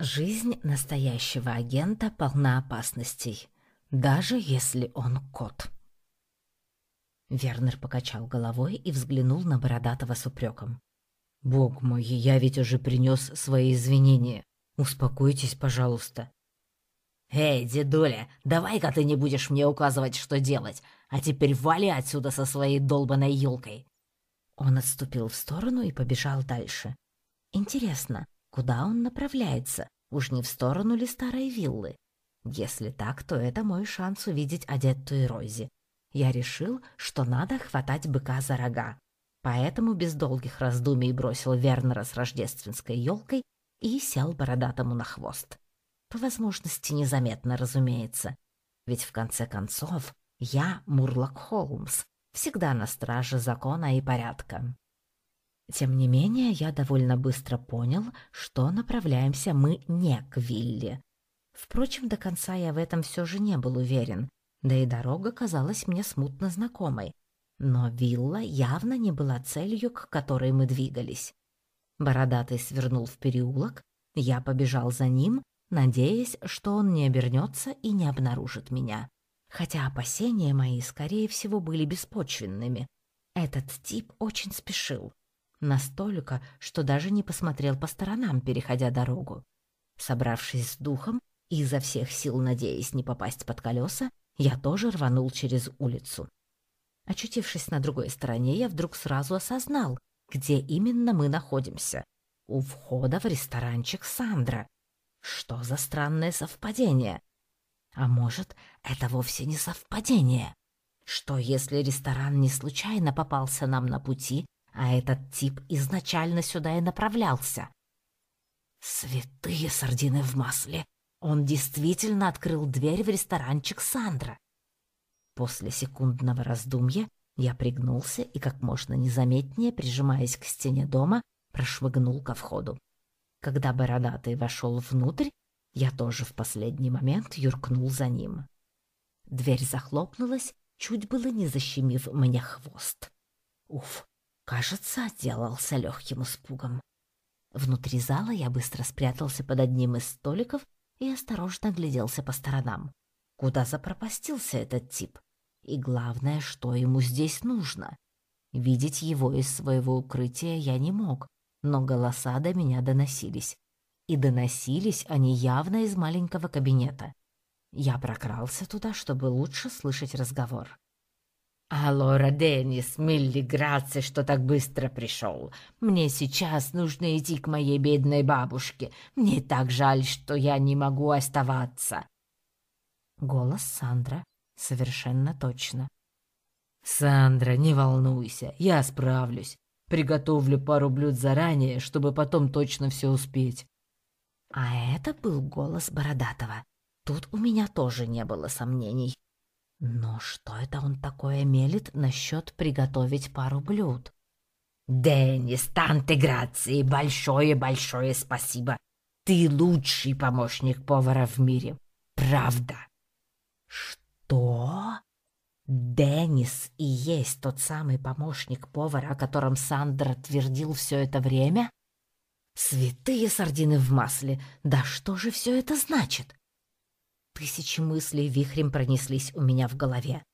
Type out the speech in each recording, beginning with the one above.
Жизнь настоящего агента полна опасностей, даже если он кот. Вернер покачал головой и взглянул на Бородатого с упреком. «Бог мой, я ведь уже принес свои извинения. Успокойтесь, пожалуйста». «Эй, дедуля, давай-ка ты не будешь мне указывать, что делать, а теперь вали отсюда со своей долбанной елкой!» Он отступил в сторону и побежал дальше. Интересно, куда он направляется? Уж не в сторону ли старой виллы? Если так, то это мой шанс увидеть одетую Рози. Я решил, что надо хватать быка за рога. Поэтому без долгих раздумий бросил Вернера с рождественской елкой и сел бородатому на хвост. По возможности незаметно, разумеется. Ведь в конце концов я Мурлок Холмс, всегда на страже закона и порядка. Тем не менее, я довольно быстро понял, что направляемся мы не к вилле. Впрочем, до конца я в этом все же не был уверен, да и дорога казалась мне смутно знакомой. Но вилла явно не была целью, к которой мы двигались. Бородатый свернул в переулок, я побежал за ним, надеясь, что он не обернется и не обнаружит меня. Хотя опасения мои, скорее всего, были беспочвенными. Этот тип очень спешил. Настолько, что даже не посмотрел по сторонам, переходя дорогу. Собравшись с духом и изо всех сил надеясь не попасть под колеса, я тоже рванул через улицу. Очутившись на другой стороне, я вдруг сразу осознал, где именно мы находимся. У входа в ресторанчик Сандра. Что за странное совпадение? А может, это вовсе не совпадение? Что, если ресторан не случайно попался нам на пути, а этот тип изначально сюда и направлялся? Святые сардины в масле! Он действительно открыл дверь в ресторанчик Сандра. После секундного раздумья я пригнулся и как можно незаметнее, прижимаясь к стене дома, прошмыгнул ко входу. Когда бородатый вошел внутрь, я тоже в последний момент юркнул за ним. Дверь захлопнулась, чуть было не защемив мне хвост. Уф, кажется, отделался легким испугом. Внутри зала я быстро спрятался под одним из столиков и осторожно гляделся по сторонам. Куда запропастился этот тип? И главное, что ему здесь нужно? Видеть его из своего укрытия я не мог, но голоса до меня доносились. И доносились они явно из маленького кабинета. Я прокрался туда, чтобы лучше слышать разговор. «Аллора, Деннис, милли, грация, что так быстро пришел. Мне сейчас нужно идти к моей бедной бабушке. Мне так жаль, что я не могу оставаться». Голос Сандра совершенно точно. «Сандра, не волнуйся, я справлюсь. Приготовлю пару блюд заранее, чтобы потом точно все успеть». А это был голос Бородатого. Тут у меня тоже не было сомнений. Но что это он такое мелет насчет приготовить пару блюд? «Деннис, танте грации, большое-большое спасибо. Ты лучший помощник повара в мире. Правда». «Что?» Деннис и есть тот самый помощник повара, о котором Сандра твердил все это время? Святые сардины в масле! Да что же все это значит? Тысячи мыслей вихрем пронеслись у меня в голове.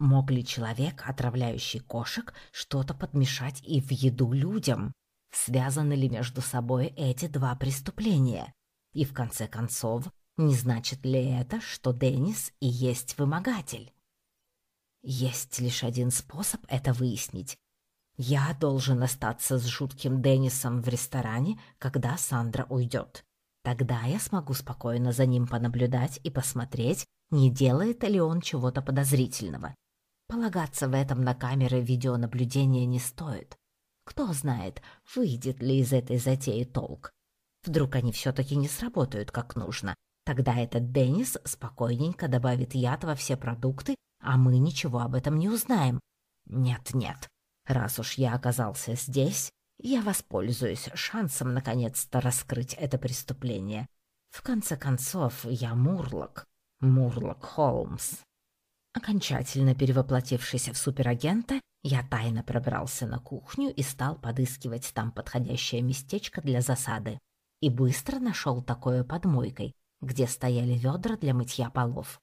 Мог ли человек, отравляющий кошек, что-то подмешать и в еду людям? Связаны ли между собой эти два преступления? И в конце концов, не значит ли это, что Деннис и есть вымогатель? Есть лишь один способ это выяснить. Я должен остаться с жутким Деннисом в ресторане, когда Сандра уйдет. Тогда я смогу спокойно за ним понаблюдать и посмотреть, не делает ли он чего-то подозрительного. Полагаться в этом на камеры видеонаблюдения не стоит. Кто знает, выйдет ли из этой затеи толк. Вдруг они все-таки не сработают как нужно. Тогда этот Деннис спокойненько добавит яд во все продукты, а мы ничего об этом не узнаем. Нет-нет, раз уж я оказался здесь, я воспользуюсь шансом наконец-то раскрыть это преступление. В конце концов, я Мурлок, Мурлок Холмс. Окончательно перевоплотившись в суперагента, я тайно пробрался на кухню и стал подыскивать там подходящее местечко для засады. и быстро нашел такое под мойкой, где стояли ведра для мытья полов.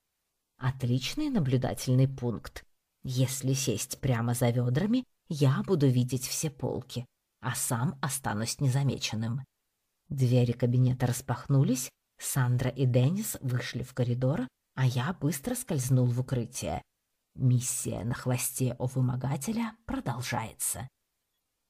Отличный наблюдательный пункт. Если сесть прямо за ведрами, я буду видеть все полки, а сам останусь незамеченным. Двери кабинета распахнулись, Сандра и Деннис вышли в коридор, а я быстро скользнул в укрытие. Миссия на хвосте у вымогателя продолжается.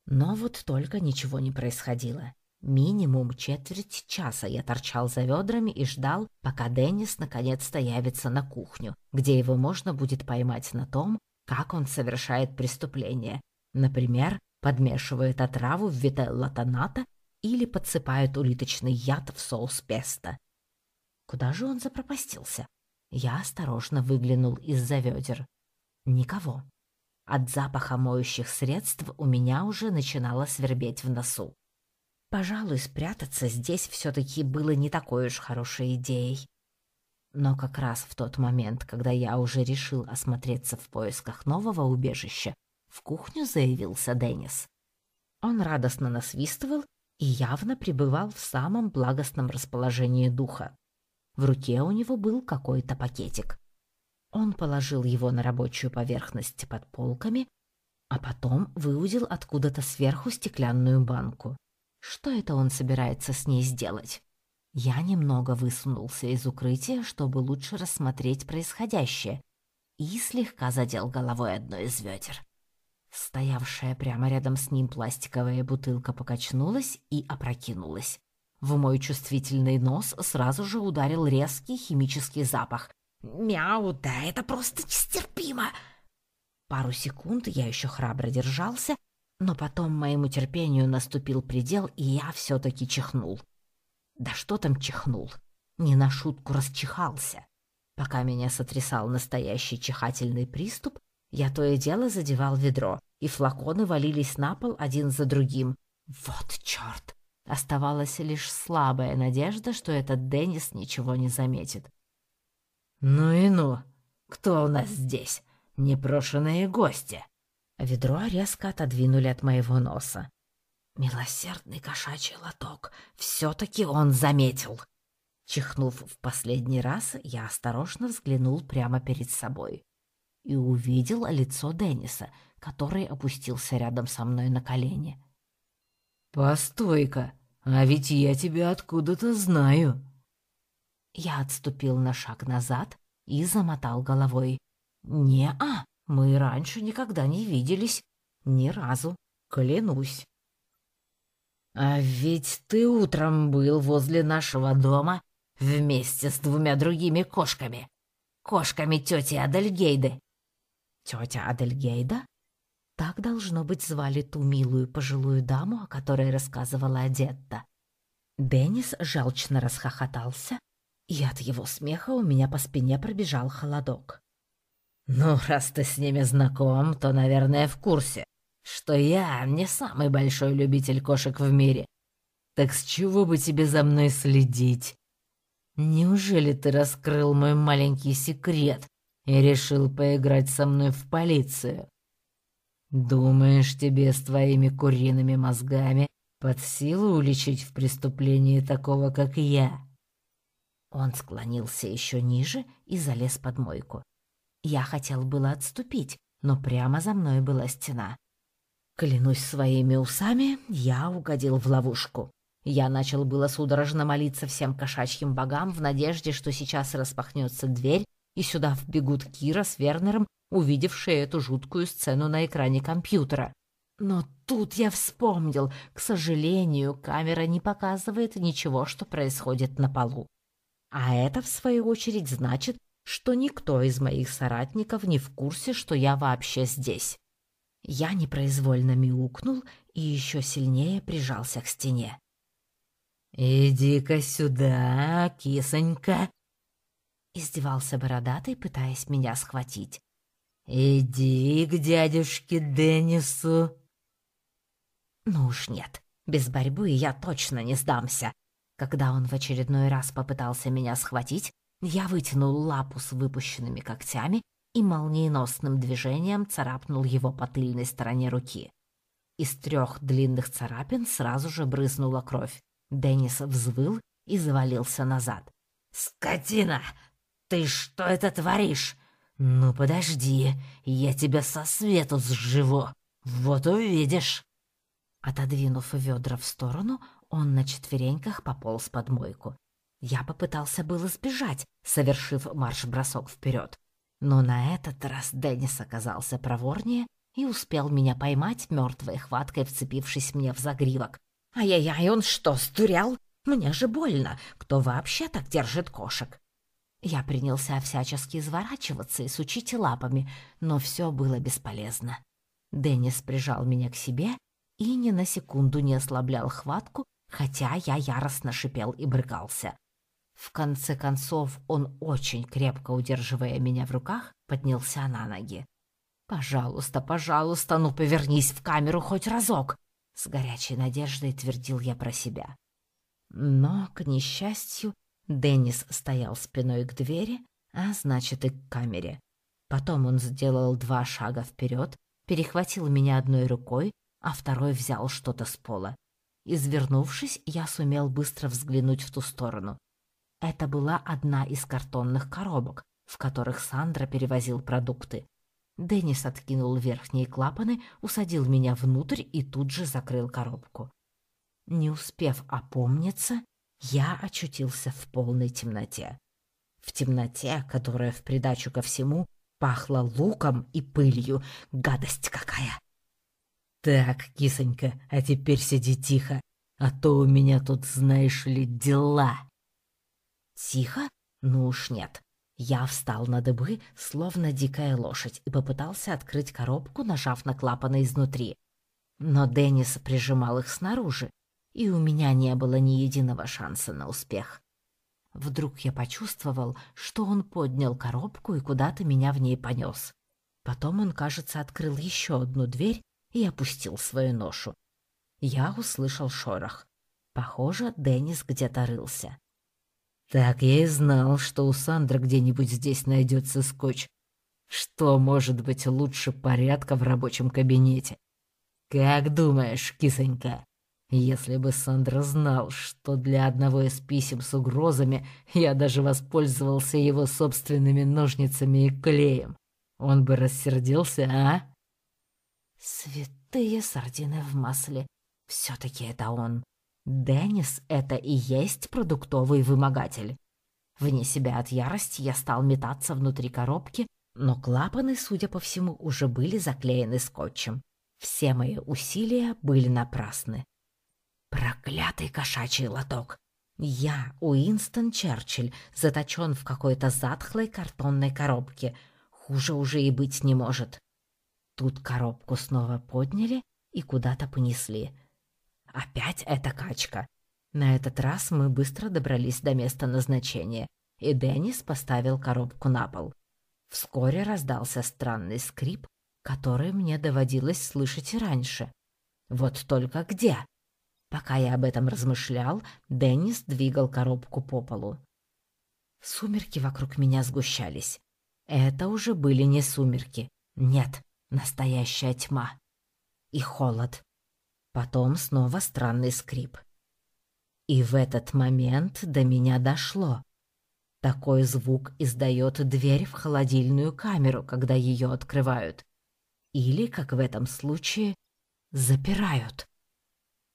Но вот только ничего не происходило. Минимум четверть часа я торчал за ведрами и ждал, пока Деннис наконец-то явится на кухню, где его можно будет поймать на том, как он совершает преступление. Например, подмешивает отраву в вителла тоната или подсыпает улиточный яд в соус песто. Куда же он запропастился? Я осторожно выглянул из-за ведер. Никого. От запаха моющих средств у меня уже начинало свербеть в носу. Пожалуй, спрятаться здесь все-таки было не такой уж хорошей идеей. Но как раз в тот момент, когда я уже решил осмотреться в поисках нового убежища, в кухню заявился Деннис. Он радостно насвистывал и явно пребывал в самом благостном расположении духа. В руке у него был какой-то пакетик. Он положил его на рабочую поверхность под полками, а потом выудил откуда-то сверху стеклянную банку. Что это он собирается с ней сделать? Я немного высунулся из укрытия, чтобы лучше рассмотреть происходящее, и слегка задел головой одно из ведер. Стоявшая прямо рядом с ним пластиковая бутылка покачнулась и опрокинулась. В мой чувствительный нос сразу же ударил резкий химический запах. «Мяу, да это просто нестерпимо!» Пару секунд я еще храбро держался, но потом моему терпению наступил предел, и я все-таки чихнул. Да что там чихнул? Не на шутку расчихался. Пока меня сотрясал настоящий чихательный приступ, я то и дело задевал ведро, и флаконы валились на пол один за другим. Вот черт! Оставалась лишь слабая надежда, что этот Деннис ничего не заметит. «Ну и ну! Кто у нас здесь? Непрошенные гости!» Ведро резко отодвинули от моего носа. Милосердный кошачий лоток. Все-таки он заметил. Чихнув в последний раз, я осторожно взглянул прямо перед собой и увидел лицо Денниса, который опустился рядом со мной на колени. «Постой-ка, а ведь я тебя откуда-то знаю!» Я отступил на шаг назад и замотал головой. «Не-а!» Мы раньше никогда не виделись. Ни разу. Клянусь. А ведь ты утром был возле нашего дома вместе с двумя другими кошками. Кошками тети Адельгейды. Тетя Адельгейда? Так, должно быть, звали ту милую пожилую даму, о которой рассказывала Адетта. Деннис жалчно расхохотался, и от его смеха у меня по спине пробежал холодок. «Ну, раз ты с ними знаком, то, наверное, в курсе, что я не самый большой любитель кошек в мире. Так с чего бы тебе за мной следить? Неужели ты раскрыл мой маленький секрет и решил поиграть со мной в полицию? Думаешь, тебе с твоими куриными мозгами под силу уличить в преступлении такого, как я?» Он склонился еще ниже и залез под мойку. Я хотел было отступить, но прямо за мной была стена. Клянусь своими усами, я угодил в ловушку. Я начал было судорожно молиться всем кошачьим богам в надежде, что сейчас распахнется дверь, и сюда вбегут Кира с Вернером, увидевшие эту жуткую сцену на экране компьютера. Но тут я вспомнил, к сожалению, камера не показывает ничего, что происходит на полу. А это, в свою очередь, значит, что никто из моих соратников не в курсе, что я вообще здесь. Я непроизвольно мяукнул и еще сильнее прижался к стене. «Иди-ка сюда, кисонька!» Издевался бородатый, пытаясь меня схватить. «Иди к дядюшке Деннису!» Ну уж нет, без борьбы я точно не сдамся. Когда он в очередной раз попытался меня схватить, я вытянул лапу с выпущенными когтями и молниеносным движением царапнул его по тыльной стороне руки. Из трех длинных царапин сразу же брызнула кровь. Деннис взвыл и завалился назад. «Скотина! Ты что это творишь? Ну подожди, я тебя со свету сживу. Вот увидишь!» Отодвинув ведра в сторону, он на четвереньках пополз под мойку. Я попытался было сбежать, совершив марш-бросок вперед. Но на этот раз Деннис оказался проворнее и успел меня поймать мертвой хваткой, вцепившись мне в загривок. «Ай-яй-яй, он что, стурял? Мне же больно. Кто вообще так держит кошек?» Я принялся всячески изворачиваться и сучить лапами, но все было бесполезно. Деннис прижал меня к себе и ни на секунду не ослаблял хватку, хотя я яростно шипел и брыкался. В конце концов, он очень крепко удерживая меня в руках, поднялся на ноги. «Пожалуйста, пожалуйста, ну повернись в камеру хоть разок!» С горячей надеждой твердил я про себя. Но, к несчастью, Деннис стоял спиной к двери, а значит и к камере. Потом он сделал два шага вперед, перехватил меня одной рукой, а второй взял что-то с пола. Извернувшись, я сумел быстро взглянуть в ту сторону. Это была одна из картонных коробок, в которых Сандра перевозил продукты. Деннис откинул верхние клапаны, усадил меня внутрь и тут же закрыл коробку. Не успев опомниться, я очутился в полной темноте. В темноте, которая в придачу ко всему пахла луком и пылью. Гадость какая! «Так, кисонька, а теперь сиди тихо, а то у меня тут, знаешь ли, дела!» Тихо? Ну уж нет. Я встал на дыбы, словно дикая лошадь, и попытался открыть коробку, нажав на клапаны изнутри. Но Деннис прижимал их снаружи, и у меня не было ни единого шанса на успех. Вдруг я почувствовал, что он поднял коробку и куда-то меня в ней понес. Потом он, кажется, открыл еще одну дверь и опустил свою ношу. Я услышал шорох. Похоже, Деннис где-то рылся. Так я и знал, что у Сандры где-нибудь здесь найдется скотч. Что может быть лучше порядка в рабочем кабинете? Как думаешь, кисонька, если бы Сандра знал, что для одного из писем с угрозами я даже воспользовался его собственными ножницами и клеем, он бы рассердился, а? Святые сардины в масле. Все-таки это он. Деннис — это и есть продуктовый вымогатель. Вне себя от ярости я стал метаться внутри коробки, но клапаны, судя по всему, уже были заклеены скотчем. Все мои усилия были напрасны. Проклятый кошачий лоток! Я, Уинстон Черчилль, заточен в какой-то затхлой картонной коробке. Хуже уже и быть не может. Тут коробку снова подняли и куда-то понесли — Опять эта качка. На этот раз мы быстро добрались до места назначения, и Деннис поставил коробку на пол. Вскоре раздался странный скрип, который мне доводилось слышать и раньше. Вот только где? Пока я об этом размышлял, Деннис двигал коробку по полу. Сумерки вокруг меня сгущались. Это уже были не сумерки. Нет, настоящая тьма. И холод. Потом снова странный скрип. И в этот момент до меня дошло. Такой звук издает дверь в холодильную камеру, когда ее открывают. Или, как в этом случае, запирают.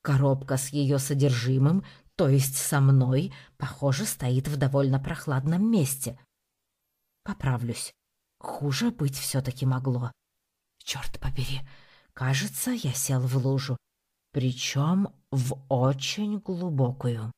Коробка с ее содержимым, то есть со мной, похоже, стоит в довольно прохладном месте. Поправлюсь. Хуже быть все-таки могло. Черт побери, кажется, я сел в лужу причем в очень глубокую.